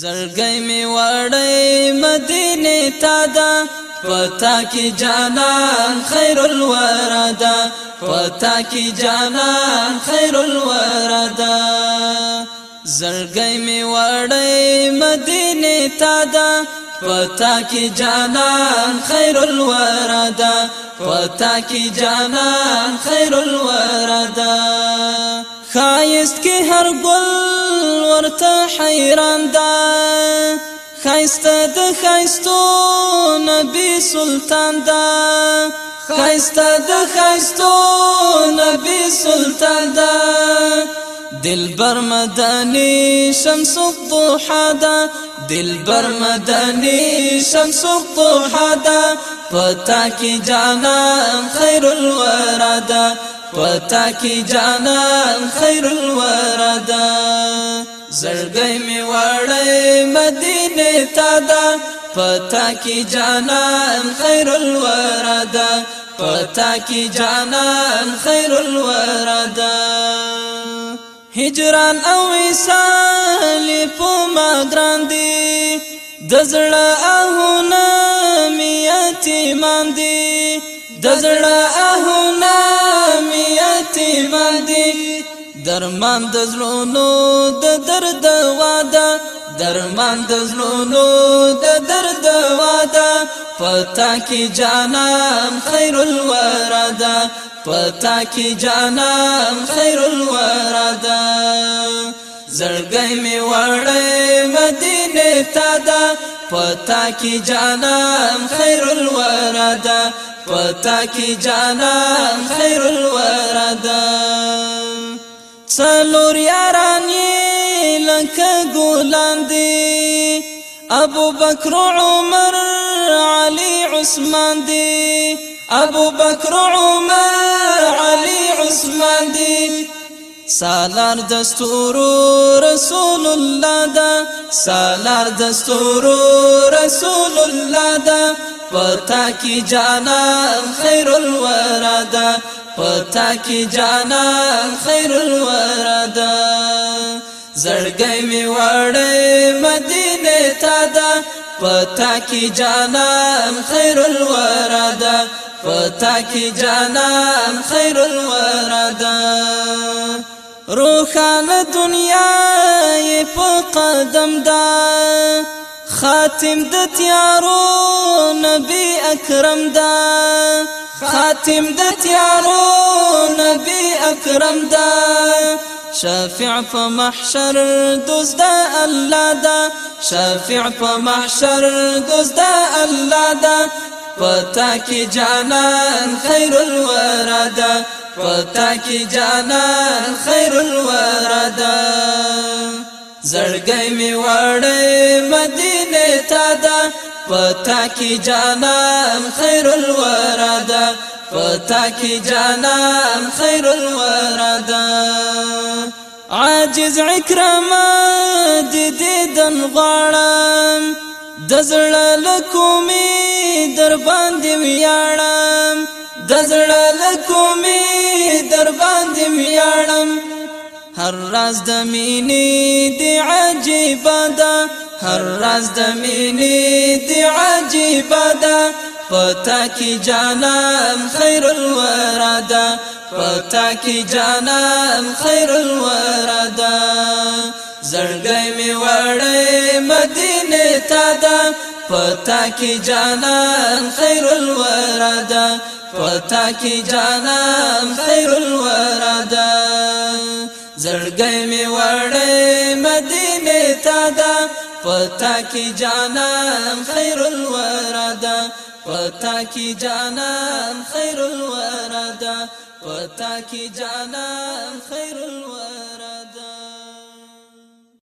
زړګي می وړې مدینه تا دا پتا کی جانان خیر الوردا پتا کی جانان خیر الوردا زړګي می وړې مدینه تا دا پتا کی جانان خیر الوردا پتا کی جانان خیر الوردا خایست کی هر ګل ورته حیران ده خایسته د خایستو نبی سلطان ده خایسته د خایستو نبی سلطان ده دلبر مدني شمس الضحى دا دلبر مدني شمس الضحى دا پتاك جانا خير الورى دا پتاك جانا خير الورى دا زړګي می وړې مدینه تا دا پتا کی جانان خیر الوردا پتا کی جانان خیر الوردا هجران او وصال په ما ګران دي د زړه او نامیت مان دي د زړه او نامیت درمان د زړونو د درد واده درمان د زړونو د درد واده پتا کې جانم خیر الورادا پتا کې جانم خیر الورادا زړګي می وړې مدینه تا دا پتا کې جانم خیر الورادا پتا کې جانم خیر الورادا سالور یارانی لکه لك دی ابو بکر عمر علی عثمان دی ابو بکر عمر علی عثمان دی سالار دستور رسول الله دا سالار دستور رسول الله دا پتا کی جانا خیر الورا پتا کې جانا خیر الورا دا زړګي می وړې مدینه تا دا پتا کې جانا خیر الورا دا پتا کې جانا خیر الورا دا روخان دنیا یې په قدم دا خاتم د تیارو نبی اکرم دا خاتم د تیارو نبی دا شافع فمحشر دوز دا الله دا شافع فمحشر دوز دا الله دا فتاكي جانان خير الوردا پتا جانان خير الوردا زړګې می وړې مدینه دا پتا کی جانان خیر الوردا پتا کی جانان خیر الوردا عاجز عکرما د دې دن غړم د زړه لکومي در باندې میاړم د زړه لکومي در باندې میاړم هر راز د مینې دی عجیب ده هر راز د مینې عجیبا ده پتا کی جانان خیر الورا ده پتا کی جانان خیر الورا ده زړګي می وړې مدینه تا ده پتا کی جانان خیر الورا ده پتا کی جانان خیر الورا ده زړګي می وړې فتاكي جانا خير الوردة فتاكي جانا خير الوردة فتاكي جانا خير الوردة